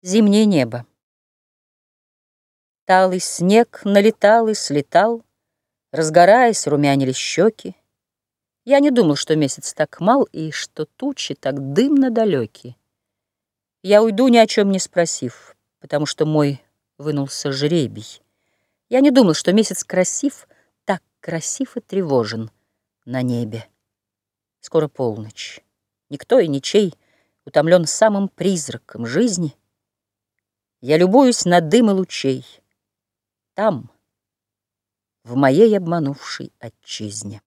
Зимнее небо. Талый снег налетал и слетал, Разгораясь, румянили щеки. Я не думал, что месяц так мал И что тучи так дымно далеки. Я уйду, ни о чем не спросив, Потому что мой вынулся жребий. Я не думал, что месяц красив, Так красив и тревожен на небе. Скоро полночь. Никто и ничей Утомлен самым призраком жизни — я любуюсь на дымы лучей. Там, в моей обманувшей отчизне.